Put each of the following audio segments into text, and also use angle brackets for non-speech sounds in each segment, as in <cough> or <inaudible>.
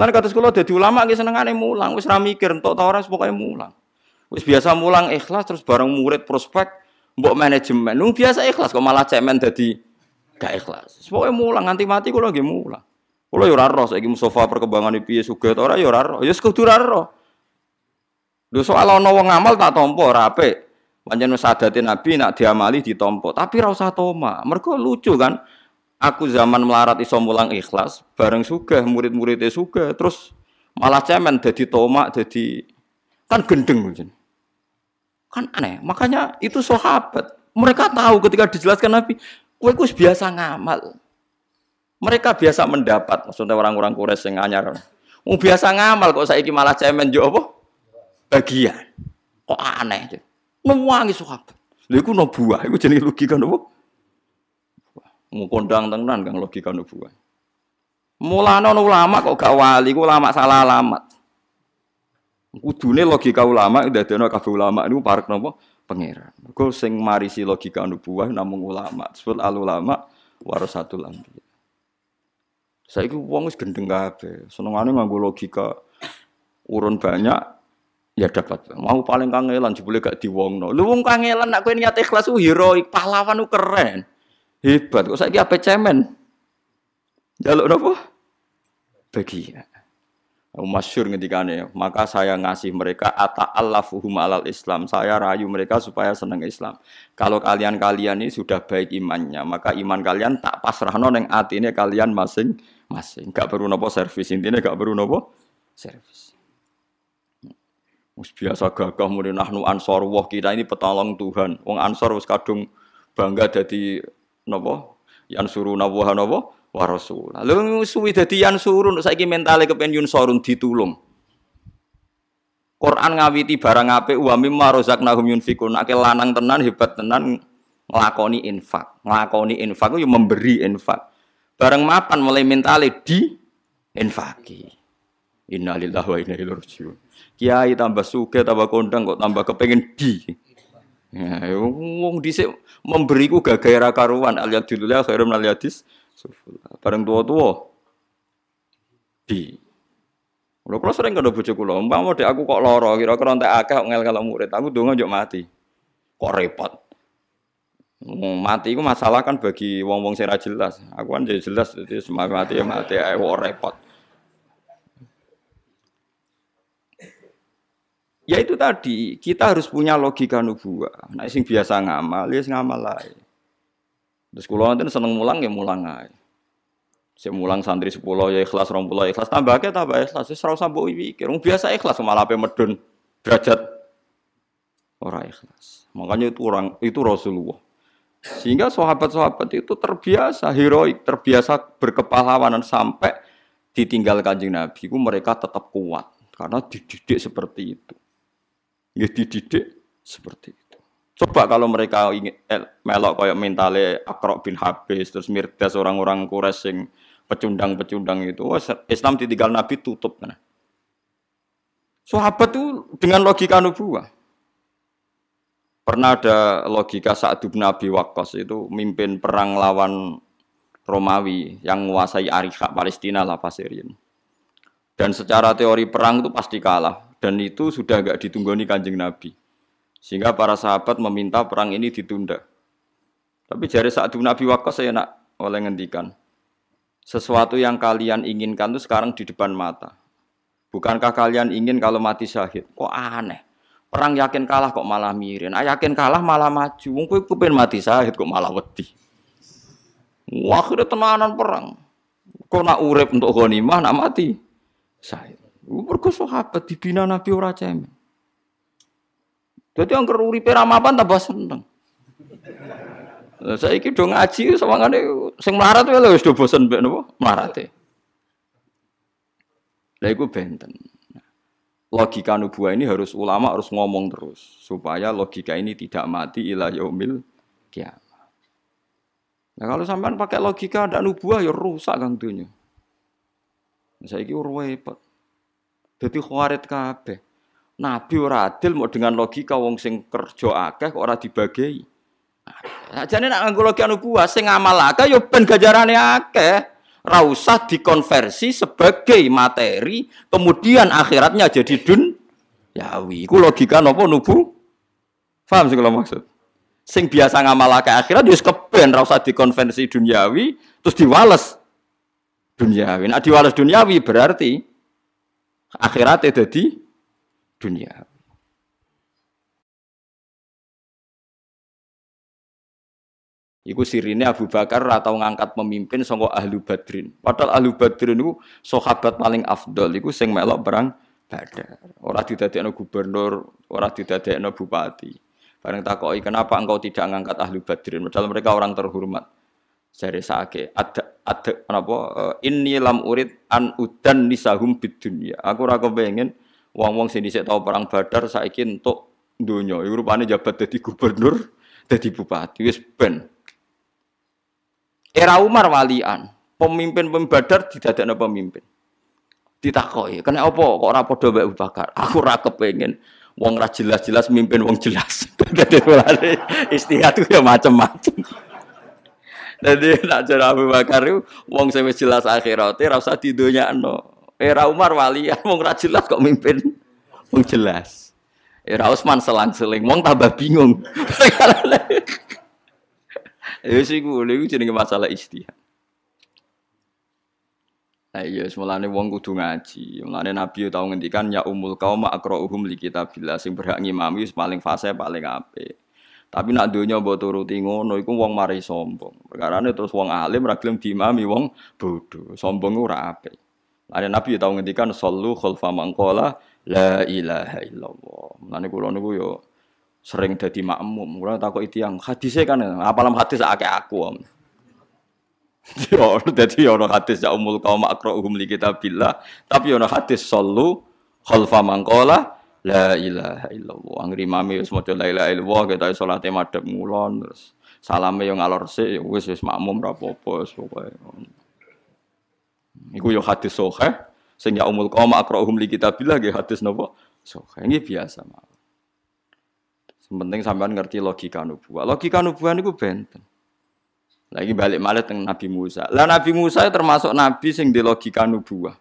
Lan kata sekolah dadi ulama nggih senengane mulang, wis ra mikir entuk ta ora pokoke mulang. Wis biasa mulang ikhlas terus bareng murid prospek mbok manajemen. Nung biasa ikhlas kok malah cemen dadi gak ikhlas. Pokoke mulang nganti mati kula nggih mulang. Kula yo ora roh saiki perkembangan piye sugih ora yo ora roh. Ya kudu ora roh. Lho soal ana wong ngamal tak tampa ora apik. Pancen wis adate Nabi nak diamali ditampa, tapi ora usah toma. Mergo lucu kan. Aku zaman melarat iso mulang ikhlas, bareng sugih murid-muridnya sugih, terus malah cemen jadi tomak, jadi kan gendeng. Kan aneh. Makanya itu sahabat. Mereka tahu ketika dijelaskan Nabi, kue kus biasa ngamal. Mereka biasa mendapat, maksudnya orang-orang kures yang anyar. Mau biasa ngamal kok saya malah cemen jo apa? Bagian. Kok aneh. Mewangi sahabat. Lha iku no buah, iku jenenge logika nopo? Mau kondang tenan kang logika nubuah. Mulane ulama kok gak wali, ulama salah alamat. Kudune logika ulama ndadekno kabeh ulama niku parek napa? Pangeran. Mergo sing marisi logika nubuah namung ulama. Disebut al ulama warasatul anbiya. Saiki wong wis gendeng kabeh. Senengane nganggo logika urun banyak ya dapat. Mau paling kangelan jebule gak diwongno. Lu wong kangelan nak kowe niat ikhlas ku heroik, pahlawan ku keren. Hebat kok saiki ape cemen. Jaluk napa? Bagian. Masyur ngendikane, maka saya ngasih mereka ata'allafuhum alal Islam. Saya rayu mereka supaya senang Islam. Kalau kalian-kalian ini sudah baik imannya, maka iman kalian tak pasrahno ning atine kalian masing-masing. Gak perlu nopo servis, intinya gak perlu nopo servis. Mus biasa gagah muni nahnu ansor wah kita ini petolong Tuhan. Wong ansor wis kadung bangga jadi nopo yang suruh nabuah nopo wa rasul. Lalu suwi dadi yang suruh saiki mentale kepen yun sorun ditulung. Quran ngawiti barang apik wa mimma razaqnahum yunfikun. Akeh lanang tenan hebat tenan nglakoni infak. Nglakoni infak yo memberi infak. Bareng mapan mulai mentale di infaki. Innalillahi wa inna ilaihi rajiun. Kiai tambah suge tambah kondang kok tambah kepengen di. Ya, wong dhisik memberiku gagaira karuan aliat dulu ya khairum aliatis bareng tua-tua di Lho kula sering kena bojo kula, umpama dek aku kok lara, kira-kira entek akeh ngel kalau murid, aku donga njuk mati. Kok repot. Mati itu masalah kan bagi wong-wong sing jelas. Aku kan jelas jadi mati ya mati ae repot. Ya itu tadi, kita harus punya logika nubuah. Nah, sing biasa ngamal, ya sing ngamal lain. Terus kula nanti seneng mulang ya mulang aja. Saya mulang santri sepuluh ya ikhlas, rong puluh ikhlas, tambah ke tambah ikhlas. Saya serau sambo mikir, biasa ikhlas malah apa medun derajat orang ikhlas. Makanya itu orang itu Rasulullah. Sehingga sahabat-sahabat itu terbiasa heroik, terbiasa berkepahlawanan sampai ditinggal kanjeng Nabi. Mereka tetap kuat karena dididik seperti itu. Ya dididik seperti itu. Coba kalau mereka ingin eh, melok kayak mentale Akrok bin Habis terus mirdas orang-orang Quraisy pecundang-pecundang itu, wah, Islam ditinggal Nabi tutup kan. Sahabat itu dengan logika nubuah. Pernah ada logika saat bin Nabi Waqqas itu mimpin perang lawan Romawi yang menguasai Arika Palestina lah Pasirin. Dan secara teori perang itu pasti kalah dan itu sudah agak ditunggoni kanjeng Nabi. Sehingga para sahabat meminta perang ini ditunda. Tapi jari saat Nabi Waqqas saya nak oleh ngendikan. Sesuatu yang kalian inginkan itu sekarang di depan mata. Bukankah kalian ingin kalau mati syahid? Kok aneh? Perang yakin kalah kok malah mirin. Ah, yakin kalah malah maju. Wong kowe mati syahid kok malah wedi. Wah, akhirnya tenanan perang. Kok nak urip untuk ghanimah nak mati syahid. Mergo sahabat dibina Nabi ora cemen. Dadi angker uripe ra mapan tambah seneng. Lah saiki do ngaji sawangane sing melarat wae wis do bosen mbek napa melarate. Lah iku benten. Logika nubuah ini harus ulama harus ngomong terus supaya logika ini tidak mati ila yaumil kiamat. Nah kalau sampean pakai logika ada nubuah ya rusak kan dunia. Saya kira repot. Jadi khawarit kabeh. Nabi ora adil mau dengan logika wong sing kerja akeh kok ora dibagi. Nah, jane nak nganggo logika nubuah sing ngamal akeh yo ben gajarane akeh. Rausah dikonversi sebagai materi, kemudian akhiratnya jadi dun yawi. Iku logika nopo nubu? Paham sih kalau maksud? Sing biasa ngamalake akhirat wis keben ra usah dikonversi duniawi terus diwales duniawi. Nah diwales duniawi berarti akhiratnya jadi dunia. Iku sirine Abu Bakar atau ngangkat pemimpin sangka ahlu badrin. Padahal ahlu badrin itu sahabat paling afdol. Iku sing melok perang badar. Ora didadekno gubernur, ora didadekno bupati. Bareng takoki kenapa engkau tidak ngangkat ahlu badrin? Padahal mereka orang terhormat. Jari sake ada ada apa eh, ini lam urid an udan nisahum bid dunya. Aku ora kepengin wong-wong sing dhisik tau perang badar saiki entuk donya. Iku rupane jabat dadi gubernur, dadi bupati wis ben. Era Umar walian, pemimpin pembadar didadakno pemimpin. Ditakoki, "Kena apa kok padha mbek Abu Bakar?" Aku ora kepengin wong ra jelas-jelas mimpin wong jelas. <laughs> Itu ya macam-macam. Jadi nak cara Abu Bakar itu wong wis jelas akhirate ora usah didonyakno. Era Umar walian <laughs> wong ra jelas kok mimpin wong jelas. Era Utsman selang-seling wong tambah bingung. <laughs> Ya sih gue, iku jenenge masalah istihad. Nah iya, semulane wong kudu ngaji. Mulane Nabi tau ngendikan ya umul kaum akrauhum li kitabillah sing berhak ngimami paling fase paling apik. Tapi nak donya mbok turuti ngono iku wong mari sombong. Perkarane terus wong alim ra diimami wong bodho. Sombong ora apik. Ada Nabi tau ngendikan sallu khalfa mangqala la ilaha illallah. Mulane kula niku yo sering jadi makmum. Takut itu yang hadisnya kan apalam hadis akeh aku om. <laughs> Yo, jadi ono hadis ya umul kaum akrauhum li kitabillah, tapi ono hadis sallu khalfa mangkola la ilaha illallah. Angger imame wis maca la ilaha illallah kita salate madhep ngulon terus salame yo ngalor sik wis wis makmum ra apa-apa wis pokoke. Iku yo hadis sahih sing ya umul kaum akrauhum li kitabillah nggih hadis napa? Sahih. Ini biasa mah. Penting sampean ngerti logika nubuah. Logika nubuah niku benten. Lagi balik malah teng Nabi Musa. Lah Nabi Musa termasuk nabi sing di logika nubuah.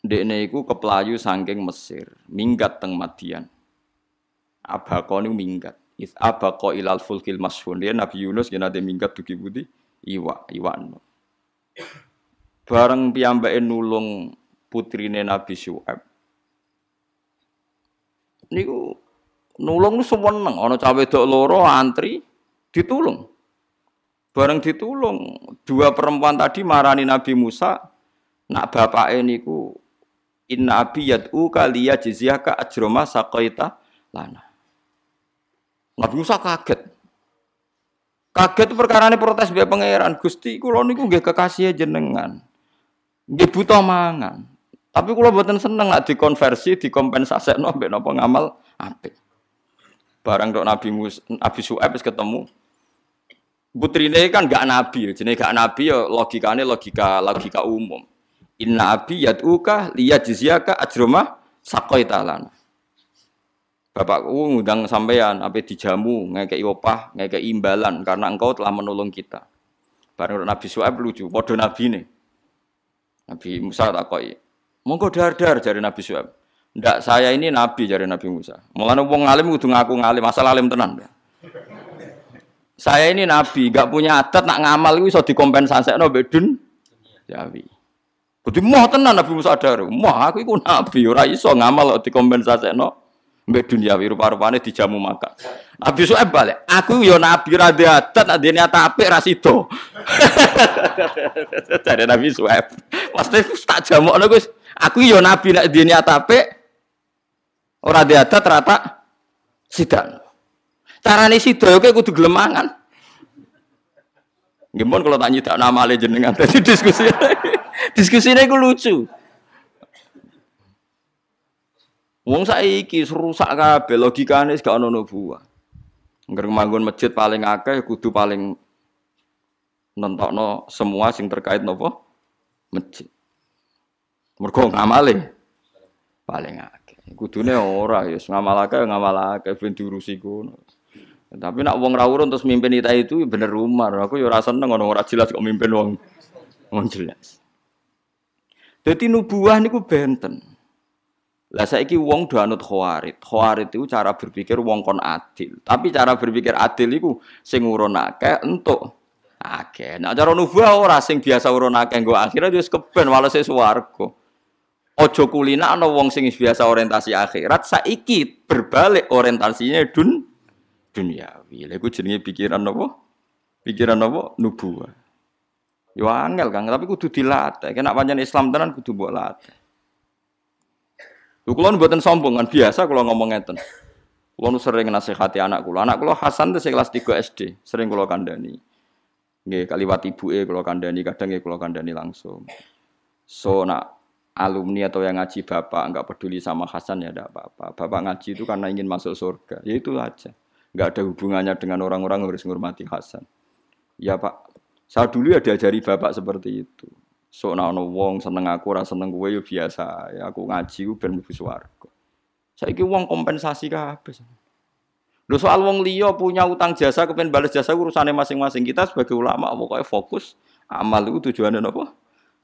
Dekne iku keplayu saking Mesir, minggat teng Madian. Abako niku minggat. Is abako ilal fulkil masyhur. Dia Nabi Yunus kena de minggat dugi budi iwa, iwan. Bareng piyambake nulung putrine Nabi Syuaib niku nulung nu seneng ana cawe wedok loro antri ditulung. Bareng ditulung, dua perempuan tadi marani Nabi Musa, nak bapak niku inna abi yad'u kaliya jizyaka ajroma saqaita lana. Nabi Musa kaget. Kaget perkara ini protes biar pangeran. Gusti kula niku nggih kekasih jenengan. Nggih buta mangan. Tapi kalau buatan seneng nak dikonversi, dikompensasi no, nopo ngamal apik. Barang dok Nabi Mus, Nabi Su'aib ketemu. Putri ini kan gak nabi, jadi gak nabi ya logikanya logika logika umum. Inna abi yad'uka ajromah sakoi talan. Bapakku ngundang sampean apa dijamu, ngekei opah, ngekei imbalan karena engkau telah menolong kita. Barang Nabi Su'aib lucu, Nabi ini. Nabi Musa takoi, Monggo dar-dar jari Nabi Syuaib. Ndak saya ini nabi jari Nabi Musa. Mulane wong alim kudu ngaku ngalim, asal alim tenan. Saya ini nabi, gak punya adat nak ngamal iku iso dikompensasekno mbek dun Jawi. Kudu moh tenan Nabi Musa dar. Moh aku iku nabi ora iso ngamal kok dikompensasekno mbek dunyawi rupa-rupane dijamu makan. Nabi Syuaib balik, aku yo nabi ra de adat nak dene apik ra sida. <laughs> Jare Nabi Syuaib. Mesti tak jamukno Gus. Aku yo nabi nak dini atape ora di adat rata sidan. Carane sida oke kudu gelem. Gimana kalau tanya tak nama ale jenengan <laughs> tadi diskusi diskusi ini lucu. Wong saiki rusak kabeh logikane gak ono nubuah. Ngger manggon masjid paling akeh kudu paling nentokno semua sing terkait nopo masjid. Mergo ngamale paling akeh. Kudune ora ya ngamal akeh ngamal akeh ben diurusi kono. Tapi nak wong rawurun terus mimpin kita itu bener umar. Aku ya rasa seneng orang ora jelas kok mimpin wong wong jelas. Jadi nubuah niku benten. Lah saiki wong do khawarit. Khawarit itu cara berpikir wong kon adil. Tapi cara berpikir adil iku sing urun akeh entuk akeh. Nah cara nubuah ora sing biasa urun akeh nggo akhirnya wis keben walese swarga. Ojo kulina ana wong sing biasa orientasi akhirat saiki berbalik orientasinya dun duniawi. Lha jenenge pikiran apa? Pikiran apa? Nubuah. Yo angel Kang, tapi kudu dilatih. Kena pancen Islam tenan kudu mbok latih. Lho kula mboten sombong kan biasa kula ngomong ngeten. Kula sering nasihati anak kula. Anak kula Hasan tuh kelas 3 SD, sering kula kandhani. Nggih, kaliwat ibuke kula kandhani, kadang nggih kula kandhani langsung. So nak alumni atau yang ngaji bapak nggak peduli sama Hasan ya tidak apa-apa. Bapak ngaji itu karena ingin masuk surga, ya itu aja nggak ada hubungannya dengan orang-orang yang harus menghormati Hasan. Ya Pak, saya dulu ya diajari Bapak seperti itu. So no wong seneng aku, rasa seneng gue ya biasa. Ya aku ngaji gue ben mlebu swarga. Saiki wong kompensasi kabeh. Lho soal wong liya punya utang jasa kepen balas jasa urusannya masing-masing. Kita sebagai ulama pokoknya fokus amal itu tujuannya apa?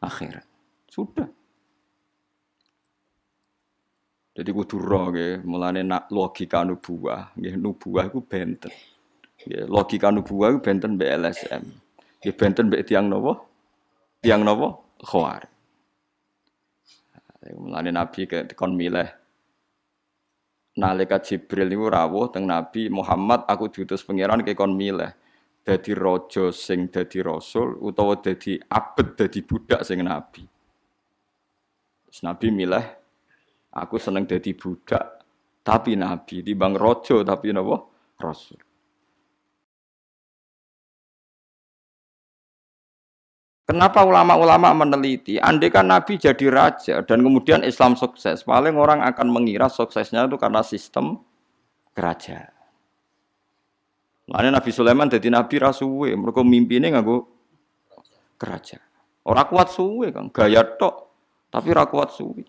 Akhirat. Sudah. Jadi kudu roh nggih, mulane nak logika nubuah, nggih nubuah iku benten. Nggih, logika nubuah iku benten mbek LSM. Nggih benten mbek tiang napa? Tiang napa? Khawar. Mulane Nabi kon milih nalika Jibril niku rawuh teng Nabi Muhammad aku diutus pangeran ke kon milih dadi raja sing dadi rasul utawa dadi abet dadi budak sing nabi. Terus Nabi milih Aku seneng jadi budak, tapi nabi, di bang rojo tapi napa? Rasul. Kenapa ulama-ulama meneliti? Andai kan Nabi jadi raja dan kemudian Islam sukses, paling orang akan mengira suksesnya itu karena sistem kerajaan. Makanya Nabi Sulaiman jadi Nabi rasuwe, mereka mimpinnya nggak kerajaan. Orang kuat suwe kan, gaya tok, tapi rakuat suwe.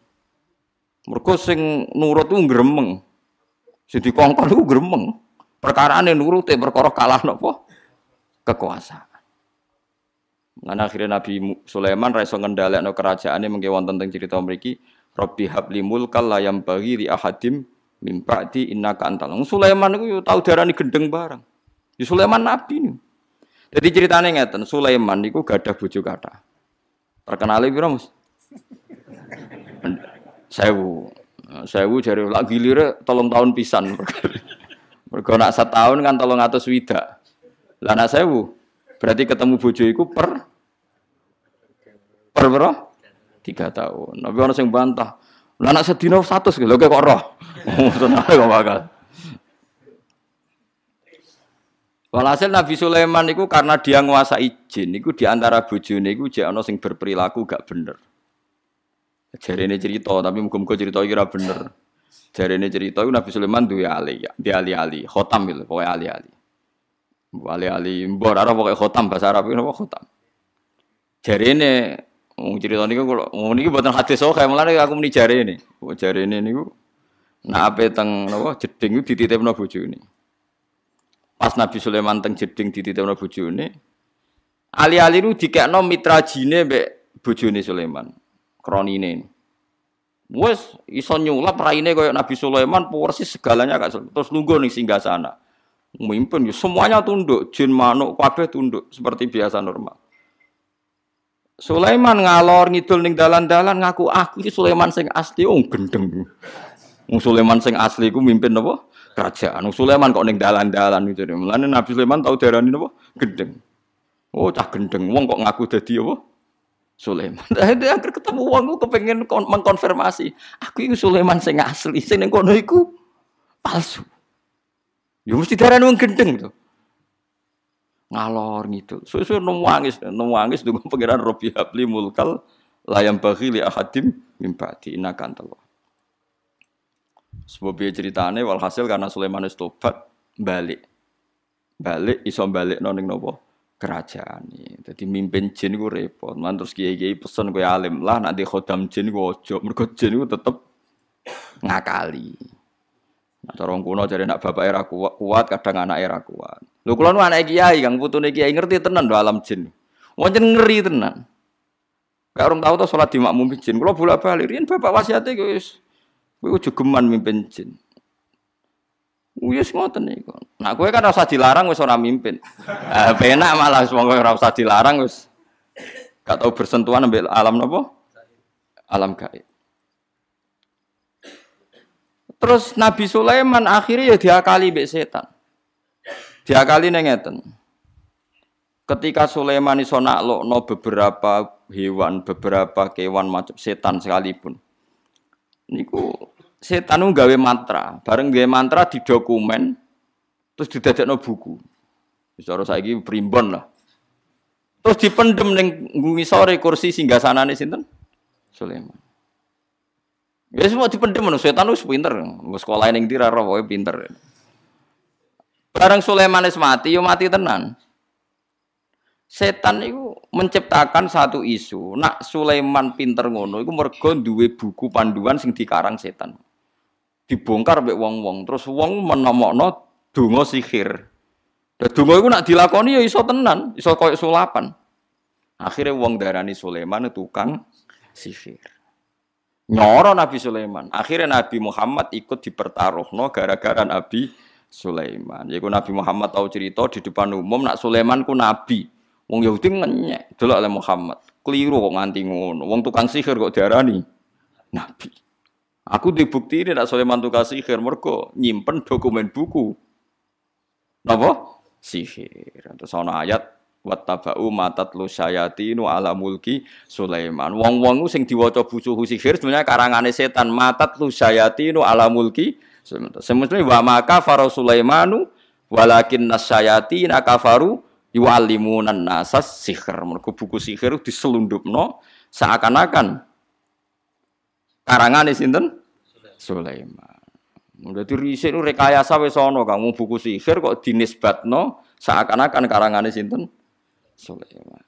Mereka sing nurut itu gremeng. Sing dikongkon gremeng. Perkara ini nurut perkara kalah nopo kekuasaan. Ngan akhirnya Nabi Sulaiman raiso ngendalek no kerajaan ini mengke wonten tentang cerita meriki. Robbi habli mulkal layam bagi li ahadim mimpati inna kantal. Sulaiman itu tahu darah ini gendeng barang. Di Sulaiman Nabi ini. Jadi ceritanya ngeten, Sulaiman itu gak ada bujuk kata. Terkenal piro Mas? Sewu. Sewu jari lagi gilire tolong tahun pisan. Mergo nak setahun kan tolong atus wida. Lah nak sewu berarti ketemu bojo iku per per berapa? Tiga tahun. Tapi orang yang bantah. Lah nak sedino satu lho kok roh. Tenan <laughs> kok bakal. Walhasil Nabi Sulaiman itu karena dia nguasai jin, itu di antara bojone itu jek ana sing berperilaku gak bener. Jari ini cerita, tapi muka-muka cerita kira bener. Jari ini cerita, Nabi Sulaiman dua ali, di ali-ali, khotam gitu, pokoknya ali-ali. Ali-ali, mbor, ada pokoknya khotam, bahasa Arab itu apa khotam. Jari ini, mau cerita ini mau ini buatan hadis so, kayak mulai aku meni jari ini. Jari ini nih, nah apa teng, apa jeding itu dititip bojo ini. Pas Nabi Sulaiman teng jeding dititip no bojo ini, ali-ali itu dikekno mitra jine be bojo ini Sulaiman kronine. Wes iso nyulap raine koyo Nabi Sulaiman persis segalanya gak terus nunggu nih singgah sana. Mimpin ya semuanya tunduk, jin manuk kabeh tunduk seperti biasa normal. Sulaiman ngalor ngidul ning dalan-dalan ngaku aku iki Sulaiman sing asli oh gendeng. Wong Sulaiman sing asli ku mimpin apa? Kerajaan. Wong Sulaiman kok ning dalan-dalan itu. Mulane Nabi Sulaiman tau darani apa? Gendeng. Oh cah gendeng. Wong kok ngaku dadi apa? Sulaiman. <laughs> Dia akhir ketemu uang gue kepengen mengkonfirmasi. Aku itu Sulaiman sing asli, sing ning kono iku palsu. Ya mesti darah wong gendeng tuh. Ngalor gitu. Susu nangis, nangis dengan pangeran Robi Habli mulkal layam bagi li ahadim mimpati inakan telo. Sebab ceritane walhasil karena Sulaiman itu tobat balik. Balik iso balik noning nopo kerajaan ini. Jadi mimpin jin gue repot. Man terus kiai-kiai pesen gue alim lah nanti khodam jin gue ojo. Mereka jin gue tetep ngakali. Nah, cara wong kuno jare nak bapak era kuat, kuat kadang anak era kuat. Lho kula nu anak kiai, Kang putune kiai ngerti tenan do alam jin. Wong ngeri tenan. Gak orang tahu tuh sholat di makmum jin. Kalau bolak balik, rian bapak wasiatnya guys, gue geman mimpin jin. Wis ngoten niku. Nah, kowe kan rasa dilarang wis ora mimpin. Eh penak malah wong ora usah dilarang wis gak tau bersentuhan ambil alam napa? Alam gaib. Terus Nabi Sulaiman akhirnya ya diakali mbek setan. Diakali neng ngeten. Ketika Sulaiman iso naklokno beberapa hewan, beberapa kewan macam setan sekalipun. Niku setan nu gawe mantra, bareng gawe mantra di dokumen terus didadekno buku. Cara saiki primbon lah. Terus dipendem ning sore kursi singgasanane sinten? Sulaiman. Ya semua dipendem no, setan wis pinter. Wis sekolah ning ndi ra pinter. Bareng Sulaiman wis mati, yo mati tenan. Setan itu menciptakan satu isu. Nak Sulaiman pinter ngono, itu mergo duwe buku panduan sing dikarang setan. Dibongkar mbek wong-wong, terus wong menomokno donga sihir. Dan donga iku nak dilakoni ya iso tenan, iso koyo sulapan. Akhirnya wong darani Sulaiman tukang sihir. Nyoro Nabi Sulaiman. Akhirnya Nabi Muhammad ikut dipertaruhno gara-gara Nabi Sulaiman. Yaitu Nabi Muhammad tahu cerita di depan umum nak Sulaiman ku nabi. Wong Yahudi ngenyek delok oleh Muhammad. Keliru kok nganti ngono. Wong tukang sihir kok diarani nabi. Aku dibukti ini nak Sulaiman tukang sihir mergo nyimpen dokumen buku. Napa? Sihir. Terus ana ayat wattaba'u matat lu syayatinu ala mulki Sulaiman. Wong-wong sing diwaca busuhu sihir sebenarnya karangane setan matat lu syayatinu ala mulki Sulaiman. Semestinya wa maka faro Sulaimanu walakin nasyayatina kafaru yu'allimunan nasas sihir. Mergo buku sihir diselundupno seakan-akan karangane sinten? Sulaiman. Dadi riset itu rekayasa wis ana kamu buku sihir kok dinisbatno seakan-akan karangane sinten? Sulaiman.